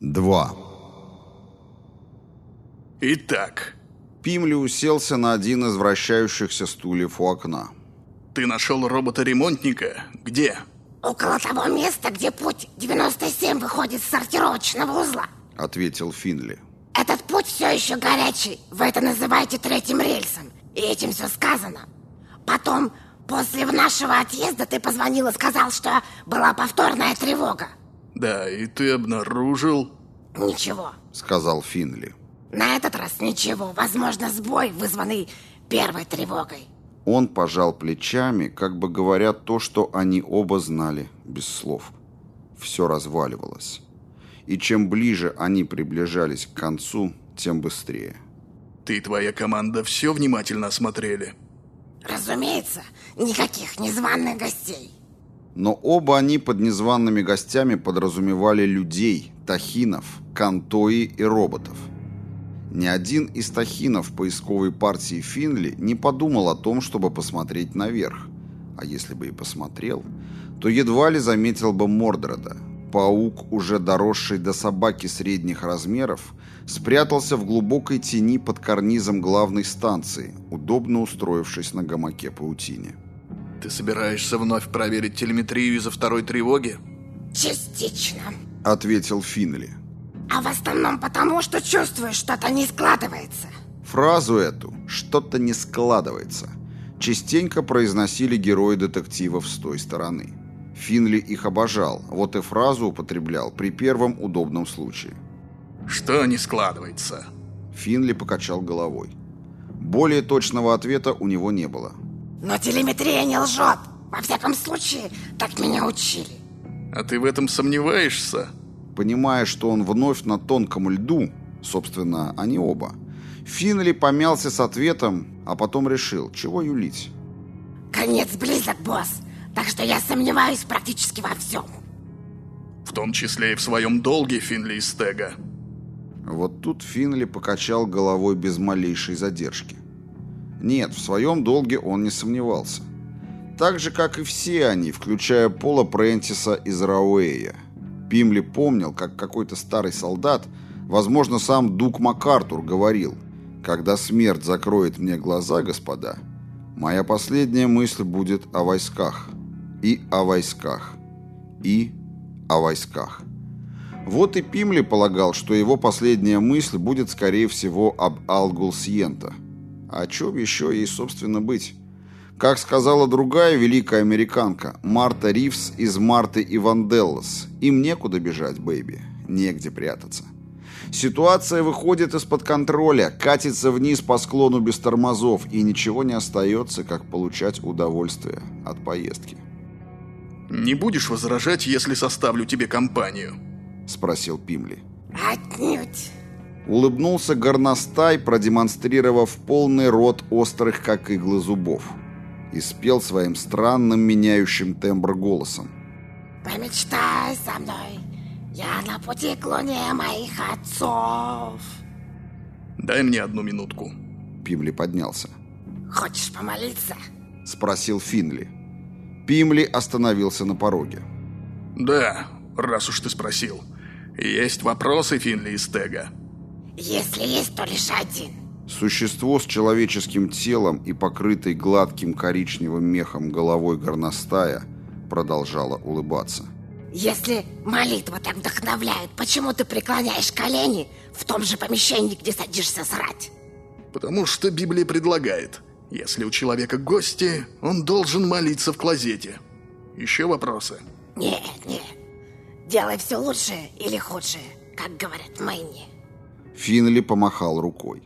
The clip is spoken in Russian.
2. Итак, Пимли уселся на один из вращающихся стульев у окна. ты нашел робота-ремонтника? Где? Около того места, где путь 97 выходит с сортировочного узла. Ответил Финли. Этот путь все еще горячий. Вы это называете третьим рельсом. И этим все сказано. Потом, после нашего отъезда, ты позвонил и сказал, что была повторная тревога. Да, и ты обнаружил... Ничего. Сказал Финли. На этот раз ничего. Возможно, сбой, вызванный первой тревогой. Он пожал плечами, как бы говоря то, что они оба знали, без слов. Все разваливалось. И чем ближе они приближались к концу, тем быстрее. Ты и твоя команда все внимательно осмотрели? Разумеется, никаких незваных гостей. Но оба они под незваными гостями подразумевали людей, тахинов, кантои и роботов. Ни один из тахинов поисковой партии Финли не подумал о том, чтобы посмотреть наверх. А если бы и посмотрел, то едва ли заметил бы Мордреда. Паук, уже доросший до собаки средних размеров, спрятался в глубокой тени под карнизом главной станции, удобно устроившись на гамаке паутине. Ты собираешься вновь проверить телеметрию из-за второй тревоги? Частично. Ответил Финли. А в основном потому, что чувствую, что-то не складывается. Фразу эту «что-то не складывается» частенько произносили герои детективов с той стороны. Финли их обожал, вот и фразу употреблял при первом удобном случае. Что не складывается? Финли покачал головой. Более точного ответа у него не было. Но телеметрия не лжет. Во всяком случае, так меня учили. А ты в этом сомневаешься? Понимая, что он вновь на тонком льду, собственно, они оба, Финли помялся с ответом, а потом решил, чего юлить. Конец близок, босс. Так что я сомневаюсь практически во всем. В том числе и в своем долге, Финли и Стега. Вот тут Финли покачал головой без малейшей задержки. Нет, в своем долге он не сомневался. Так же, как и все они, включая Пола Прентиса из Рауэя. Пимли помнил, как какой-то старый солдат, возможно, сам Дук МакАртур, говорил, «Когда смерть закроет мне глаза, господа, моя последняя мысль будет о войсках. И о войсках. И о войсках». Вот и Пимли полагал, что его последняя мысль будет, скорее всего, об Алгул-Сьента. А о чем еще ей, собственно, быть? Как сказала другая великая американка, Марта Ривз из Марты и Ванделлас, им некуда бежать, baby, негде прятаться. Ситуация выходит из-под контроля, катится вниз по склону без тормозов, и ничего не остается, как получать удовольствие от поездки. Не будешь возражать, если составлю тебе компанию? Спросил Пимли. Отнюдь. Улыбнулся горностай, продемонстрировав полный рот острых, как иглы зубов. И спел своим странным, меняющим тембр голосом. Помечтай со мной. Я на пути к луне моих отцов. Дай мне одну минутку. Пимли поднялся. Хочешь помолиться? Спросил Финли. Пимли остановился на пороге. Да, раз уж ты спросил. Есть вопросы, Финли и Стега? Если есть, то лишь один. Существо с человеческим телом и покрытой гладким коричневым мехом головой горностая продолжало улыбаться. Если молитва так вдохновляет, почему ты преклоняешь колени в том же помещении, где садишься срать? Потому что Библия предлагает, если у человека гости, он должен молиться в клозете. Еще вопросы? Нет, нет. Делай все лучшее или худшее, как говорят Мэнни. Финли помахал рукой.